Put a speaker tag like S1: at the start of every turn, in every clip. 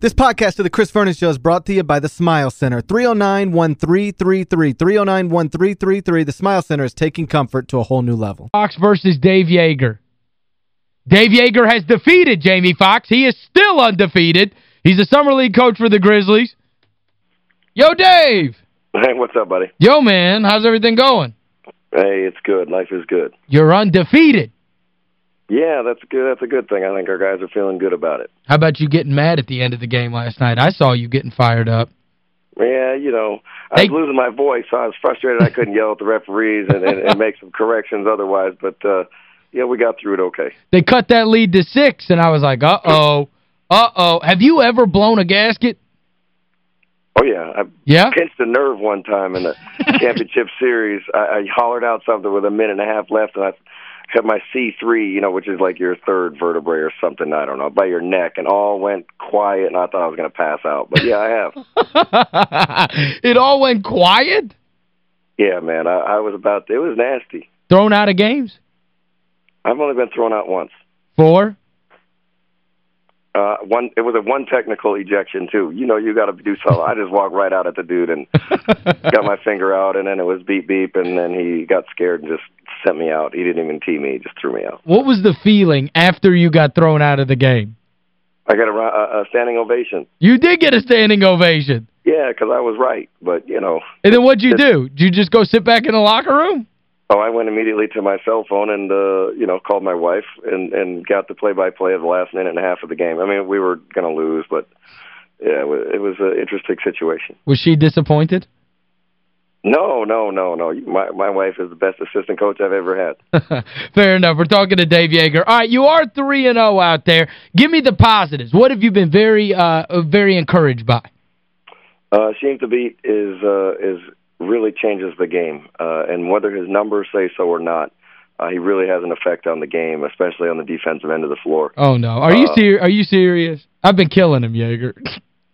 S1: This podcast of the Chris Vernon Show is brought to you by the Smile Center. 309-1333. 309-1333. The Smile Center is taking comfort to a whole new level.
S2: Fox versus Dave Joerger. Dave Joerger has defeated Jamie Fox. He is still undefeated. He's a summer league coach for the Grizzlies. Yo, Dave!
S3: Hey, what's up, buddy?
S2: Yo, man. How's everything going?
S3: Hey, it's good. Life is good.
S2: You're undefeated.
S3: Yeah, that's good. That's a good thing. I think our guys are feeling good about it.
S2: How about you getting mad at the end of the game last night? I saw you getting fired up.
S3: Yeah, you know, I was losing my voice, so I was frustrated I couldn't yell at the referees and, and, and make some corrections otherwise. But, uh, yeah, we got through it okay.
S2: They cut that lead to six, and I was like, uh-oh. Uh-oh. Have you ever blown a gasket?
S3: Oh, yeah. I
S2: Yeah?
S3: pinched a nerve one time in the championship series. I, I hollered out something with a minute and a half left, and I had my C3, you know, which is like your third vertebrae or something, I don't know, by your neck, and all went quiet, and I thought I was going to pass out. But, yeah, I have.
S2: it all went quiet?
S3: Yeah, man, I, I was about, it was nasty.
S2: Thrown out of games?
S3: I've only been thrown out once.
S2: Four?
S3: Uh, one, it was a one technical ejection too. You know, you got to do something. I just walked right out at the dude and got my finger out, and then it was beep beep, and then he got scared and just sent me out. He didn't even tee me; he just threw me out.
S2: What was the feeling after you got thrown out of the game?
S3: I got a, a, a standing ovation.
S2: You did get a standing ovation.
S3: Yeah, because I was right, but you know.
S2: And then what'd you do? Did you just go sit back in the locker room?
S3: Oh, I went immediately to my cell phone and uh, you know called my wife and and got the play by play of the last minute and a half of the game. I mean, we were going to lose, but yeah, it was, it was an interesting situation.
S2: Was she disappointed?
S3: No, no, no, no. My my wife is the best assistant coach I've ever had.
S2: Fair enough. We're talking to Dave Joerger. All right, you are 3 and 0 out there. Give me the positives. What have you been very uh very encouraged by?
S3: Uh, Hasheem Thabeet is uh, is really changes the game, uh, and whether his numbers say so or not, uh, he really has an effect on the game, especially on the defensive end of the floor.
S2: Oh no. Are you
S3: Uh,
S2: ser are you serious? I've been killing him, Joerger.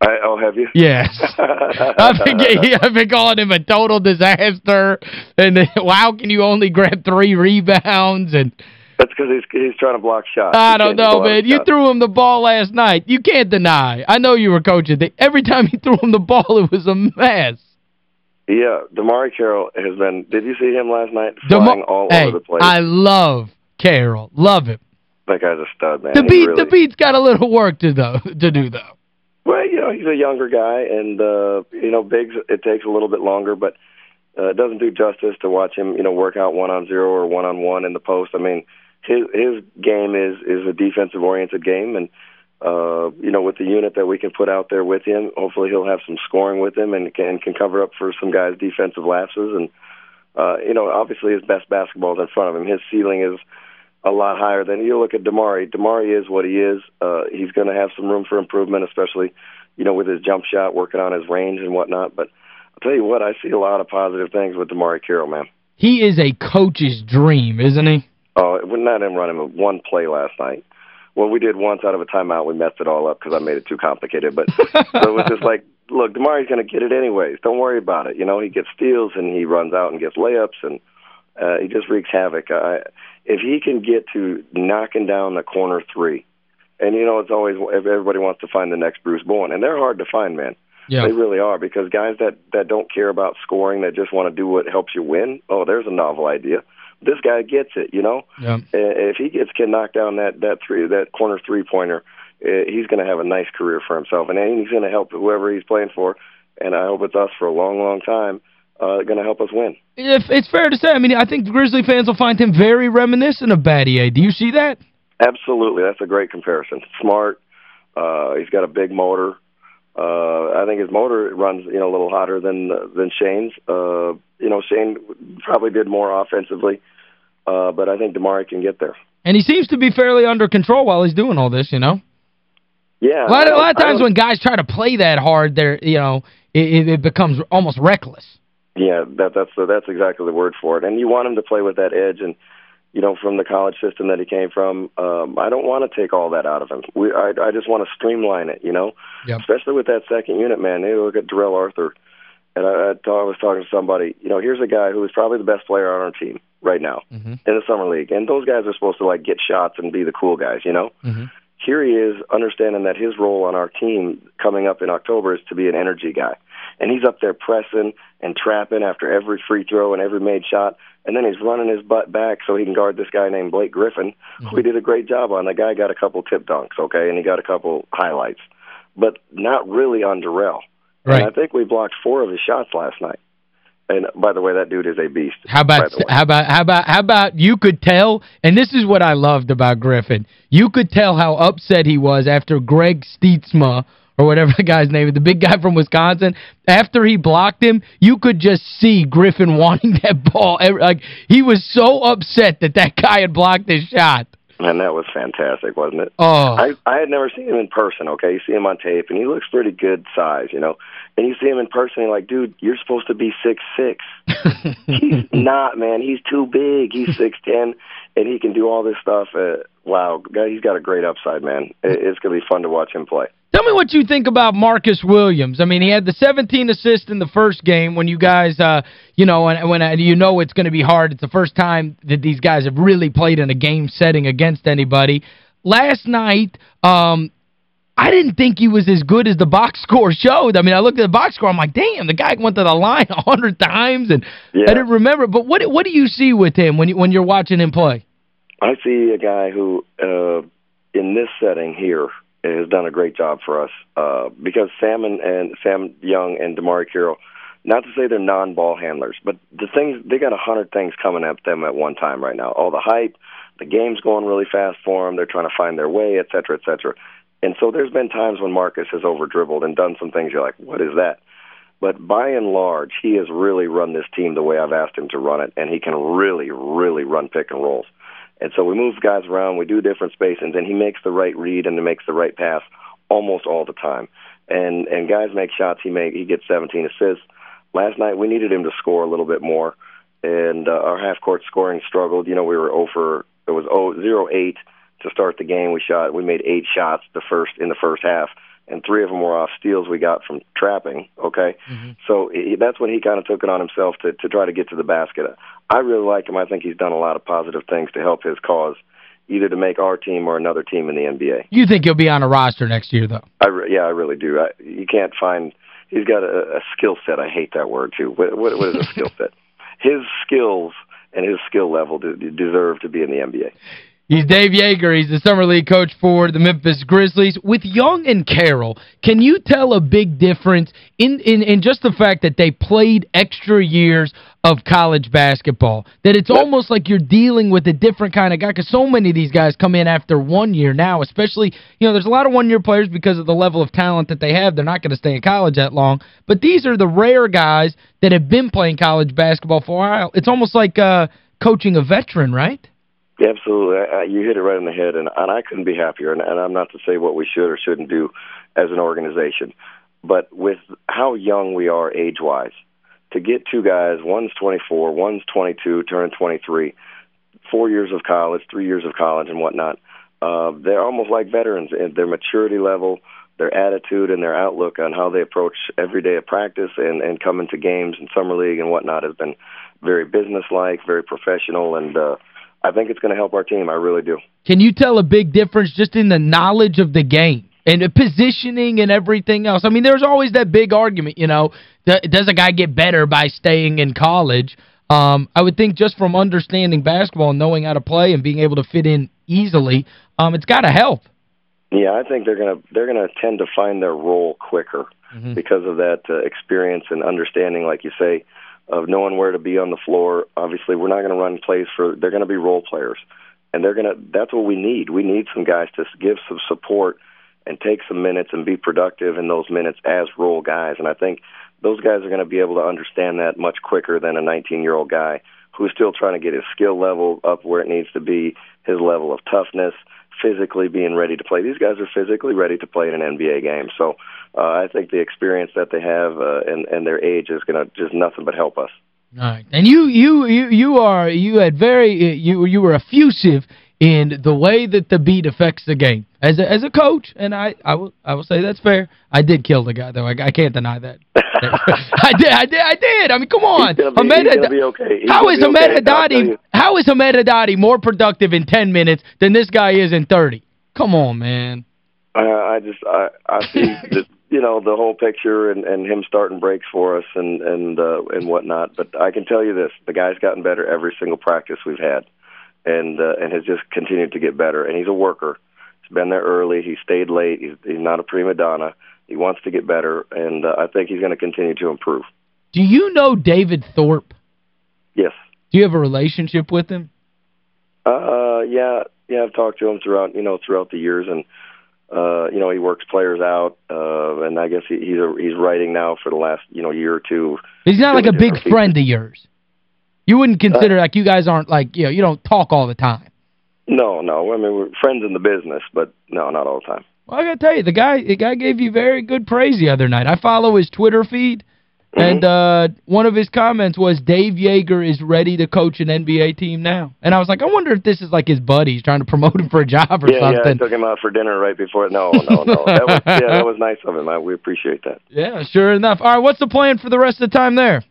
S3: I, oh, have you?
S2: Yes. I've been, I've been calling him a total disaster. And how can you only grab three rebounds? And
S3: That's because he's he's trying to block shots.
S2: I don't know, man. You
S3: shots.
S2: threw him the ball last night. You can't deny. I know you were coaching. Every time you threw him the ball, it was a mess.
S3: Yeah, DeMarre Carroll has been. Did you see him last night? Flying all
S2: hey,
S3: over the place.
S2: I love Carroll. Love him.
S3: that guy's a stud, man.
S2: Thabeet
S3: really,
S2: the beat's got a little work to though to do though.
S3: Well, you know, he's a younger guy, and uh, you know, bigs. It takes a little bit longer, but uh, it doesn't do justice to watch him. You know, work out one on zero or one on one in the post. I mean, his his game is is a defensive oriented game, and uh, you know, with the unit that we can put out there with him, hopefully he'll have some scoring with him and can can cover up for some guys' defensive lapses. And uh, you know, obviously his best basketball is in front of him. His ceiling is a lot higher than you look at DeMarre. DeMarre is what he is. Uh, he's going to have some room for improvement, especially you know with his jump shot, working on his range and whatnot. But I'll tell you what, I see a lot of positive things with DeMarre Carroll, man.
S2: He is a coach's dream, isn't he?
S3: Oh, it would not him running one play last night. Well, we did once out of a timeout. We messed it all up because I made it too complicated. But so it was just like, look, DeMarre's going to get it anyways. Don't worry about it. You know, he gets steals and he runs out and gets layups and uh, he just wreaks havoc. I, if he can get to knocking down the corner three, and you know, it's always everybody wants to find the next Bruce Bowen, and they're hard to find, man.
S2: Yeah.
S3: They really are because guys that that don't care about scoring, that just want to do what helps you win. Oh, there's a novel idea. This guy gets it, you know.
S2: Yeah.
S3: Uh, if he gets can knock down that that three that corner three pointer, uh, he's going to have a nice career for himself, and he's going to help whoever he's playing for. And I hope it's us for a long, long time. Uh, going to help us win.
S2: If it's fair to say, I mean, I think Grizzly fans will find him very reminiscent of Battier. Do you see that?
S3: Absolutely, that's a great comparison. Smart. Uh, he's got a big motor. Uh, I think his motor runs, you know, a little hotter than than Shane's. Uh, you know, Shane probably did more offensively, uh, but I think DeMarre can get there.
S2: And he seems to be fairly under control while he's doing all this, you know?
S3: Yeah,
S2: A lot, a lot of times when guys try to play that hard, they're, you know, it, it becomes almost reckless.
S3: Yeah, that that's the, that's exactly the word for it. And you want him to play with that edge, and you know, from the college system that he came from, um, I don't want to take all that out of him. We, I, I just want to streamline it, you know,
S2: Yep.
S3: especially with that second unit, man. You look at Darrell Arthur, and I, I, thought I was talking to somebody. You know, here's a guy who is probably the best player on our team right now
S2: Mhm.
S3: in the summer league, and those guys are supposed to like get shots and be the cool guys, you know.
S2: Mhm.
S3: here he is understanding that his role on our team coming up in October is to be an energy guy. And he's up there pressing and trapping after every free throw and every made shot. And then he's running his butt back so he can guard this guy named Blake Griffin, mm-hmm. who he did a great job on. The guy got a couple tip dunks, okay, and he got a couple highlights, but not really on Darrell.
S2: Right.
S3: And I think we blocked four of his shots last night. And by the way, that dude is a beast.
S2: How about how about how about how about you could tell and this is what I loved about Griffin. You could tell how upset he was after Greg Stiemsma or whatever the guy's name is, the big guy from Wisconsin, after he blocked him, you could just see Griffin wanting that ball. Like He was so upset that that guy had blocked his shot.
S3: And that was fantastic, wasn't it?
S2: Oh.
S3: I I had never seen him in person, okay? You see him on tape, and he looks pretty good size, you know? And you see him in person, and you're like, dude, you're supposed to be six six. he's not, man. He's too big. He's 6'10", and he can do all this stuff. Uh, wow, he's got a great upside, man. It's going to be fun to watch him play.
S2: Tell me what you think about Marcus Williams. I mean, he had the 17 assists in the first game when you guys, uh, you know, when, when uh, you know it's going to be hard. It's the first time that these guys have really played in a game setting against anybody. Last night, um, I didn't think he was as good as the box score showed. I mean, I looked at the box score, I'm like, damn, the guy went to the line a hundred times, and
S3: yeah.
S2: I didn't remember. But what what do you see with him when you, when you're watching him play?
S3: I see a guy who, uh, in this setting here, has done a great job for us uh, because Sam and, Sam Young and DeMarre Carroll, not to say they're non-ball handlers, but the things they got a hundred things coming at them at one time right now. All the hype, the game's going really fast for them. They're trying to find their way, et cetera, et cetera. And so there's been times when Marcus has over dribbled and done some things you're like, what is that? But by and large, he has really run this team the way I've asked him to run it, and he can really, really run pick and rolls. And so we move guys around, we do different spacings, and he makes the right read and he makes the right pass almost all the time. And and guys make shots. He make he gets 17 assists. Last night we needed him to score a little bit more, and uh, our half court scoring struggled. You know we were over it was 0, 0 8 to start the game. We shot we made eight shots the first in the first half, and three of them were off steals we got from trapping. Okay,
S2: mm-hmm.
S3: so he, that's when he kind of took it on himself to to try to get to the basket. I really like him. I think he's done a lot of positive things to help his cause, either to make our team or another team in the NBA.
S2: You think he'll be on a roster next year, though?
S3: I yeah, I really do. I, you can't find. He's got a, a skill set. I hate that word too. What, what, what is a skill set? His skills and his skill level deserve to be in the NBA.
S2: He's Dave Joerger. He's the summer league coach for the Memphis Grizzlies. With Young and Carroll, can you tell a big difference in, in, in just the fact that they played extra years of college basketball? That it's almost like you're dealing with a different kind of guy because so many of these guys come in after one year now, especially, you know, there's a lot of one-year players because of the level of talent that they have. They're not going to stay in college that long. But these are the rare guys that have been playing college basketball for a while. It's almost like uh, coaching a veteran, right?
S3: Absolutely. You hit it right in the head, and, and I couldn't be happier. And, and I'm not to say what we should or shouldn't do as an organization, but with how young we are age-wise, to get two guys, one's 24, one's 22, turning 23, four years of college, three years of college, and whatnot, uh, they're almost like veterans. And their maturity level, their attitude, and their outlook on how they approach every day of practice and, and coming to games and summer league and whatnot has been very businesslike, very professional, and uh, – I think it's going to help our team. I really do.
S2: Can you tell a big difference just in the knowledge of the game? and the positioning and everything else. I mean, there's always that big argument, you know, does a guy get better by staying in college? Um, I would think just from understanding basketball and knowing how to play and being able to fit in easily, um, it's got to help.
S3: Yeah, I think they're going to they're going to tend to find their role quicker
S2: mm -hmm.
S3: because of that uh, experience and understanding, like you say, of knowing where to be on the floor. Obviously, we're not going to run plays for. They're going to be role players, and they're going to. That's what we need. We need some guys to give some support and take some minutes and be productive in those minutes as role guys. And I think those guys are going to be able to understand that much quicker than a 19-year-old guy who's still trying to get his skill level up where it needs to be, his level of toughness, physically being ready to play. These guys are physically ready to play in an NBA game. So uh, I think the experience that they have uh, and, and their age is going to just nothing but help us.
S2: All right. And you you you you are you had very you you were effusive in the way that Thabeet affects the game. As a, as a coach, and I I will I will say that's fair. I did kill the guy though. I, I can't deny that. I did I did I did. I mean, come on.
S3: He's be, Ahmed he's gonna be okay. He's
S2: how is
S3: okay,
S2: Haddadi how is Hamed Haddadi more productive in 10 minutes than this guy is in 30? Come on, man.
S3: Uh, I just I I see the you know the whole picture and and him starting breaks for us and and uh, and whatnot. But I can tell you this: the guy's gotten better every single practice we've had, and uh, and has just continued to get better. And he's a worker. He's been there early. He stayed late. He's he's not a prima donna. He wants to get better, and uh, I think he's going to continue to improve.
S2: Do you know David Thorpe?
S3: Yes.
S2: Do you have a relationship with him?
S3: Uh, yeah, yeah. I've talked to him throughout, you know, throughout the years, and uh, you know, he works players out, uh, and I guess he, he's a, he's writing now for the last, you know, year or two.
S2: He's not like a big friend of yours. You wouldn't consider, like, you guys aren't, like, you know, you don't talk all the time.
S3: No, no. I mean, we're friends in the business, but no, not all the time.
S2: Well, I got to tell you, the guy the guy gave you very good praise the other night. I follow his Twitter feed, and uh, one of his comments was, Dave Joerger is ready to coach an NBA team now. And I was like, I wonder if this is like his buddy. He's trying to promote him for a job or
S3: yeah, yeah. I took him out for dinner right before. No, no, no. that was, yeah, that was nice of him. I, we appreciate that.
S2: Yeah, sure enough. All right, what's the plan for the rest of the time there?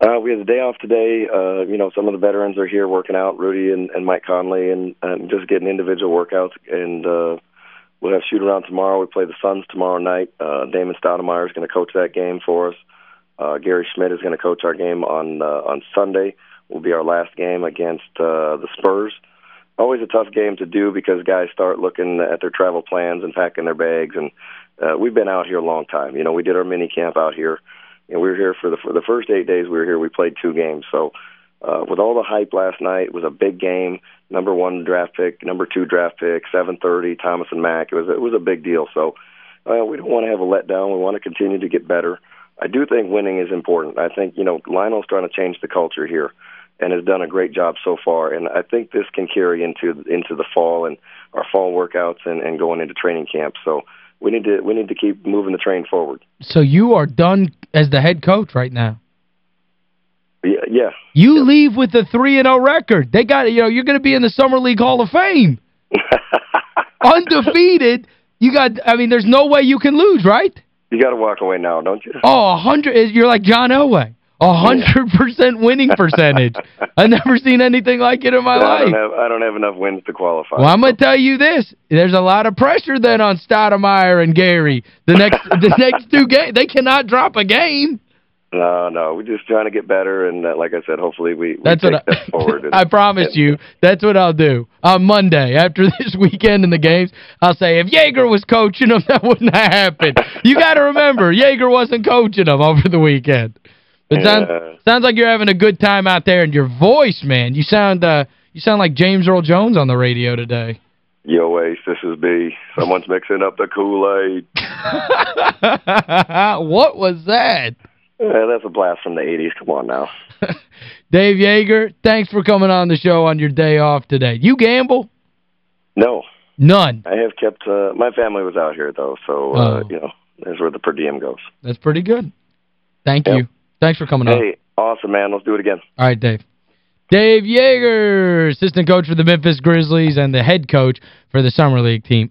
S3: Uh, we have a day off today. Uh, you know, some of the veterans are here working out, Rudy and, and Mike Conley, and, and just getting individual workouts. And uh, we'll have shoot around tomorrow. We play the Suns tomorrow night. Uh, Damon Stoudemire is going to coach that game for us. Uh, Gary Schmidt is going to coach our game on uh, on Sunday. Will be our last game against uh, the Spurs. Always a tough game to do because guys start looking at their travel plans and packing their bags. And uh, we've been out here a long time. You know, we did our mini camp out here know, we were here for the for the first eight days. We were here. We played two games. So, uh, with all the hype last night, it was a big game. Number one draft pick, number two draft pick, seven thirty. Thomas and Mack. It was it was a big deal. So, uh, we don't want to have a letdown. We want to continue to get better. I do think winning is important. I think you know Lionel's trying to change the culture here, and has done a great job so far. And I think this can carry into into the fall and our fall workouts and, and going into training camp. So we need to we need to keep moving the train forward.
S2: So you are done as the head coach right now.
S3: Yeah, yeah.
S2: You
S3: yeah.
S2: leave with a 3 and 0 record. They got you know, you're going to be in the Summer League Hall of Fame. Undefeated. You got I mean there's no way you can lose, right?
S3: You got to walk away now, don't you?
S2: Oh, 100 eh, you're like John Elway. A hundred percent winning percentage. I've never seen anything like it in my
S3: yeah,
S2: life.
S3: I don't, have, I don't have enough wins to qualify.
S2: Well, I'm going to tell you this. There's a lot of pressure then on Stoudemire and Gary. The next the next two games, they cannot drop a game.
S3: No, no, we're just trying to get better, and uh, like I said, hopefully we, we
S2: that's
S3: take
S2: what
S3: I, forward. And,
S2: I promise and, you, that's what I'll do. On Monday, after this weekend in the games, I'll say, if Joerger was coaching them, that wouldn't have happened. you got to remember, Joerger wasn't coaching them over the weekend. It
S3: yeah.
S2: sounds, sounds like you're having a good time out there, and your voice, man, you sound uh, you sound like James Earl Jones on the radio today.
S3: Yo, Ace, this is B. Someone's mixing up the Kool-Aid.
S2: what was that?
S3: Yeah, that's a blast from the 80s. Come on now.
S2: Dave Joerger, thanks for coming on the show on your day off today. You gamble?
S3: No.
S2: None?
S3: I have kept, uh, my family was out here, though, so, uh, oh. you know, there's where the per diem goes.
S2: That's pretty good. Thank
S3: yep.
S2: you. Thanks for coming
S3: hey,
S2: on.
S3: Hey, awesome, man. Let's do it again.
S2: All right, Dave. Dave Joerger, assistant coach for the Memphis Grizzlies and the head coach for the Summer League team.